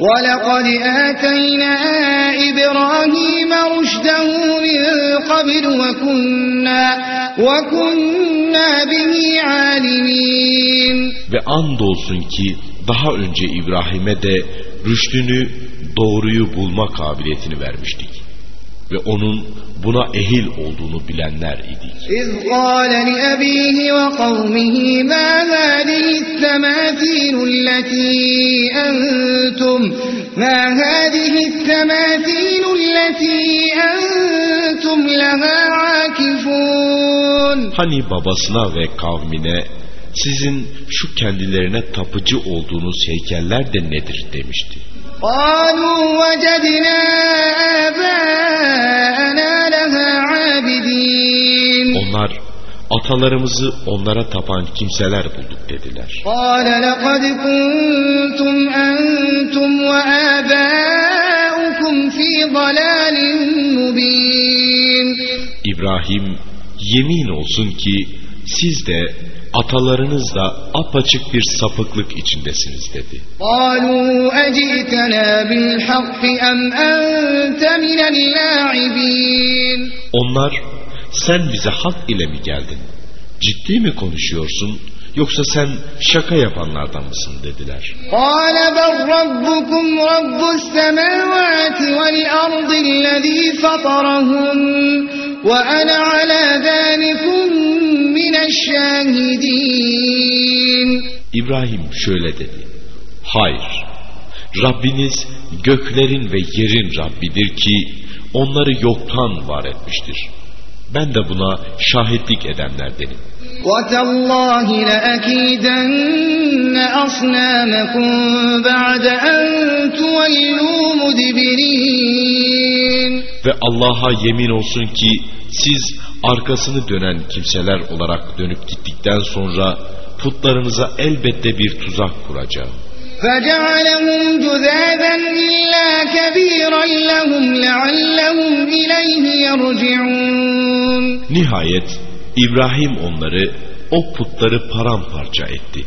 وَلَقَدْ آتَيْنَا إِبْرَاهِيمَ رُشْدَهُ مِنْ قَبْلُ وَكُنَّا, وَكُنَّا بِهِ عَالِمِينَ Ve andolsun ki daha önce İbrahim'e de rüştünü doğruyu bulma kabiliyetini vermiştik. ve onun buna ehil olduğunu bilenler idik. Hani babasına ve kavmine sizin şu kendilerine tapıcı olduğunuz heykeller de nedir demişti. قَالُوا وَجَدْنَا آبَاءَنَا لَهَا عَابِدِينَ Onlar atalarımızı onlara tapan kimseler bulduk dediler. قال لقد كنتم أنتم وآباؤكم في ضلال مبين İbrahim yemin olsun ki siz de atalarınız da apaçık bir sapıklık içindesiniz dedi. قالوا أجئتنا بالحق أم أنت من اللاعبين Onlar sen bize hak ile mi geldin? Ciddi mi konuşuyorsun yoksa sen şaka yapanlardan mısın dediler. قال بل ربكم رب السماوات والأرض الذي فطرهن وأنا على ذلكم من الشاهدين İbrahim şöyle dedi. Hayır. Rabbiniz göklerin ve yerin Rabbidir ki onları yoktan var etmiştir. Ben de buna şahitlik edenlerdenim. وتالله لأكيدن أصنامكم بعد أن تولوا مدبرين Ve Allah'a yemin olsun ki siz arkasını dönen kimseler olarak dönüp gittikten sonra putlarınıza elbette bir tuzak kuracağım. فجعلهم جذاذا إلا كبيرا لهم لعلهم إليه يرجعون Nihayet İbrahim onları o putları paramparça etti.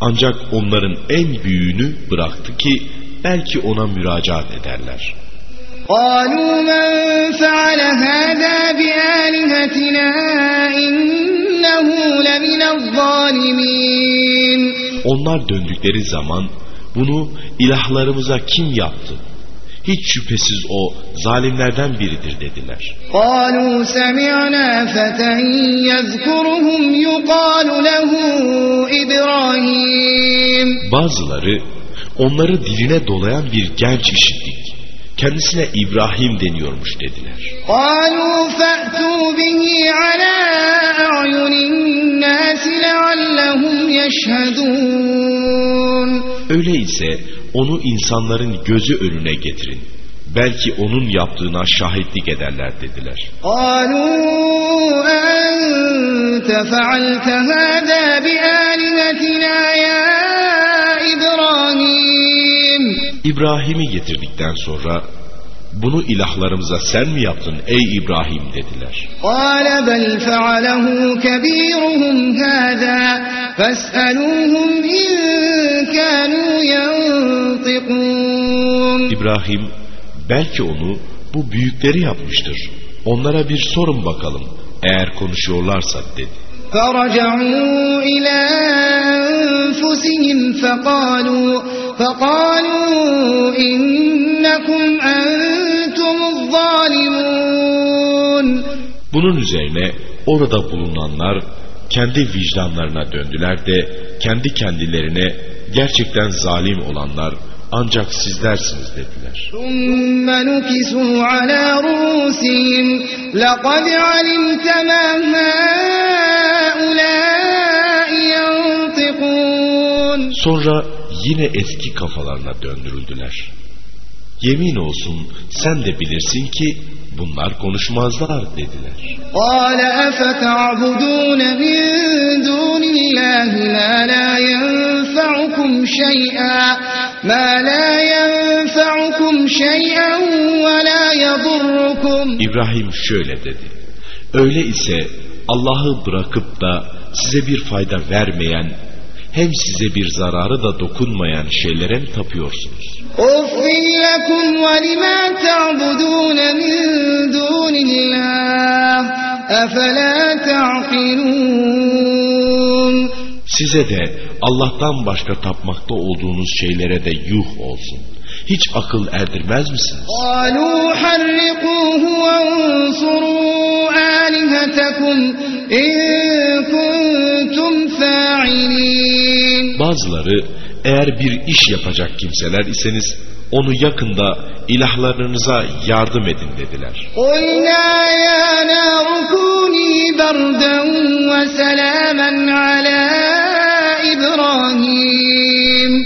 Ancak onların en büyüğünü bıraktı ki belki ona müracaat ederler. قالوا من فعل هذا بآلهتنا إنه لمن الظالمين Onlar döndükleri zaman bunu ilahlarımıza kim yaptı? Hiç şüphesiz o zalimlerden biridir dediler. قالوا سمعنا فتى يذكرهم يقال له إبراهيم Bazıları onları diline dolayan bir genç işittik. Kendisine İbrahim deniyormuş dediler. قالوا فأتوا به على أعين الناس لعلهم يشهدون Öyleyse onu insanların gözü önüne getirin. Belki onun yaptığına şahitlik ederler dediler. قالوا أنت فعلت هذا بآلهتنا İbrahim'i getirdikten sonra bunu ilahlarımıza sen mi yaptın ey İbrahim dediler. قال بل فعله كبيرهم هذا فاسألوهم إن كانوا ينطقون İbrahim belki onu bu büyükleri yapmıştır. Onlara bir sorun bakalım eğer konuşuyorlarsa dedi. فرجعوا إلى أنفسهم فقالوا فقالوا إنكم أنتم الظالمون Bunun üzerine orada bulunanlar kendi vicdanlarına döndüler de kendi kendilerine gerçekten zalim olanlar ancak sizlersiniz dediler. Sonra yine eski kafalarına döndürüldüler. Yemin olsun sen de bilirsin ki bunlar konuşmazlar dediler. قال أفتعبدون من دون الله ما لا ينفعكم شيئا ما لا ينفعكم شيئا ولا يضركم İbrahim şöyle dedi. Öyle ise Allah'ı bırakıp da size bir fayda vermeyen hem size bir zararı da dokunmayan şeylere mi tapıyorsunuz? Size de Allah'tan başka tapmakta olduğunuz şeylere de yuh olsun hiç akıl erdirmez misiniz? Bazıları eğer bir iş yapacak kimseler iseniz onu yakında ilahlarınıza yardım edin dediler.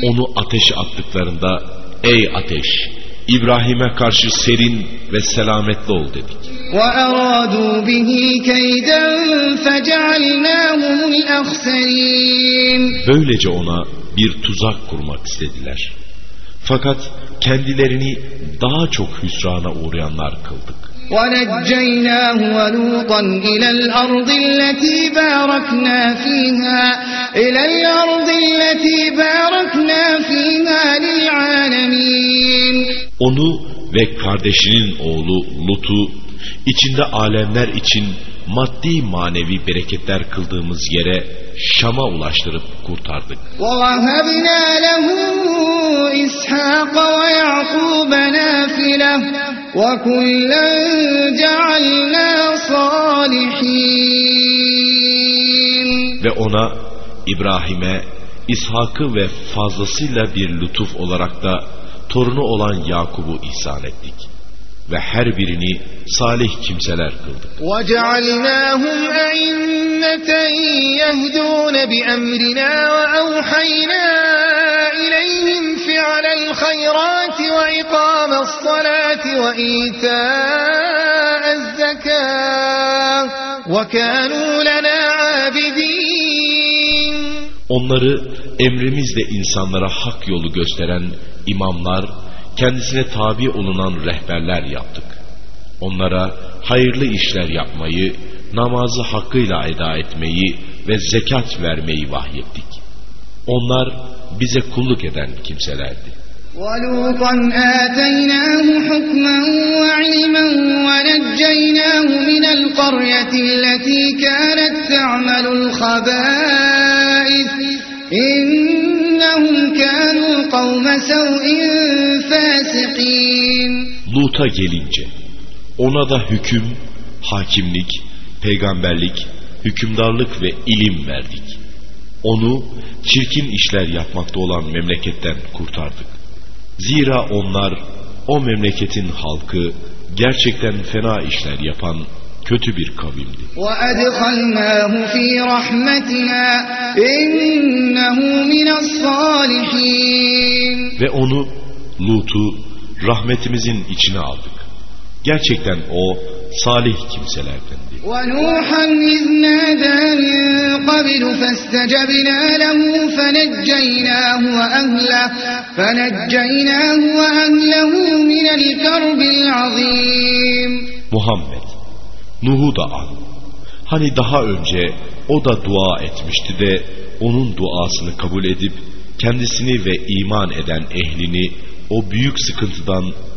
Onu ateşe attıklarında Ey ateş! İbrahim'e karşı serin ve selametli ol dedik. Böylece ona bir tuzak kurmak istediler. Fakat kendilerini daha çok hüsrana uğrayanlar kıldık. ونجيناه ولوطا إلى الأرض التي باركنا فيها إلى الأرض التي باركنا فيها للعالمين Onu ve kardeşinin oğlu Lut'u içinde alemler için maddi manevi bereketler kıldığımız yere Şam'a ulaştırıp kurtardık. ووهبنا له إسحاق ويعقوب نافلة وكلا جعلنا صالحين Ve ona İbrahim'e İshak'ı ve fazlasıyla bir lütuf olarak da torunu olan Yakub'u ihsan ettik. Ve her birini salih kimseler kıldık. وجعلناهم أئمة يهدون بأمرنا وأوحينا إليهم فعل الخيرات وإقام الصلاة وإيتاء الزكاة وكانوا لنا عابدين Onları emrimizle insanlara hak yolu gösteren imamlar, kendisine tabi olunan rehberler yaptık. Onlara hayırlı işler yapmayı, namazı hakkıyla eda etmeyi ve zekat vermeyi vahyettik. Onlar bize kulluk eden kimselerdi. ولوطا آتيناه حكما وعلما ونجيناه من القرية التي كانت تعمل الخبائث إنهم كانوا قوم سوء فاسقين Lut'a gelince ona da hüküm, hakimlik, peygamberlik, hükümdarlık ve ilim verdik. Onu çirkin işler yapmakta olan memleketten kurtardık. Zira onlar o memleketin halkı gerçekten fena işler yapan kötü bir kavimdi. وأدخلناه في رحمتنا إنه من الصالحين Ve onu Lut'u rahmetimizin içine aldık. Gerçekten o salih kimselerdendi. ونوحا إذ نادى من قبل فاستجبنا له فنجيناه وأهله فنجيناه وأهله من الكرب العظيم Muhammed, Nuh'u da an. Hani daha önce o da dua etmişti de onun duasını kabul edip kendisini ve iman eden ehlini o büyük sıkıntıdan,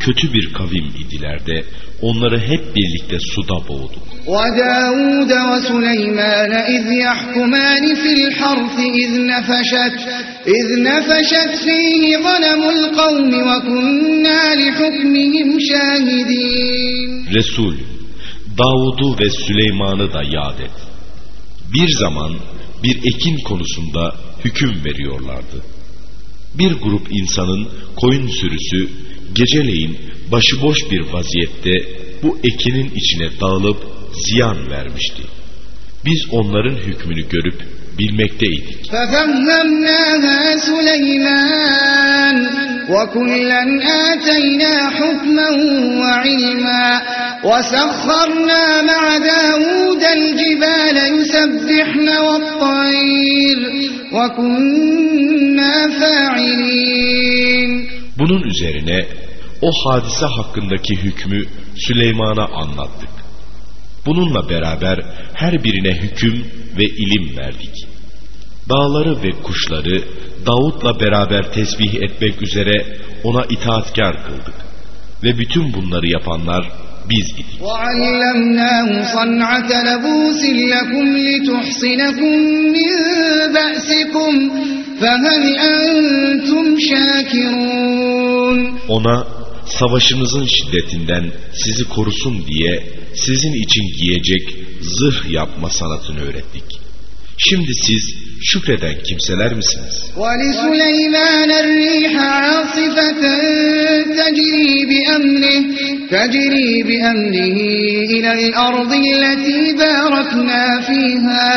kötü bir kavim idiler de onları hep birlikte suda boğduk. وداود وسليمان إذ يحكمان في الحرث إذ نفشت إذ نفشت فيه غنم القوم وكنا لحكمهم شاهدين Resul, Davud'u ve Süleyman'ı da yad et. Bir zaman bir ekin konusunda hüküm veriyorlardı. Bir grup insanın koyun sürüsü geceleyin başıboş bir vaziyette bu ekinin içine dağılıp ziyan vermişti. Biz onların hükmünü görüp bilmekteydik. ففهمناها سليمان وكلا آتينا حكما وعلما وسخرنا مع داود الجبال يسبحن والطير وكنا فاعلين Bunun üzerine o hadise hakkındaki hükmü Süleyman'a anlattık. Bununla beraber her birine hüküm ve ilim verdik. Dağları ve kuşları Davut'la beraber tesbih etmek üzere ona itaatkar kıldık. Ve bütün bunları yapanlar biz idik. وعلمناه صنعة لبوس لكم لتحصنكم من بأسكم فهل أنتم شاكرون Ona savaşınızın şiddetinden sizi korusun diye sizin için giyecek zırh yapma sanatını öğrettik. Şimdi siz şükreden kimseler misiniz? ولسليمان الريح عاصفة تجري بأمره تجري بأمره إلى الأرض التي باركنا فيها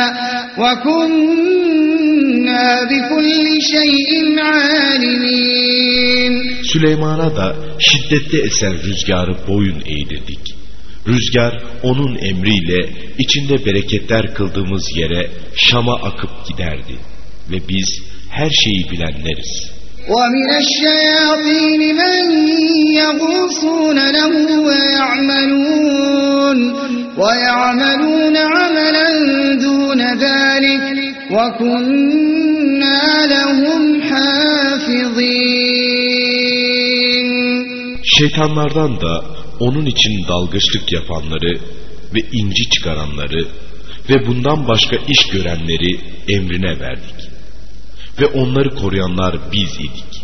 وكنا بكل شيء عالمين Süleyman'a da şiddetli esen rüzgarı boyun eğdirdik. Rüzgar onun emriyle içinde bereketler kıldığımız yere Şam'a akıp giderdi. Ve biz her şeyi bilenleriz. ومن الشياطين من يغوصون له ويعملون ويعملون عملا دون ذلك وكنا لهم حافظين Şeytanlardan da onun için dalgıçlık yapanları ve inci çıkaranları ve bundan başka iş görenleri emrine verdik. Ve onları koruyanlar biz idik.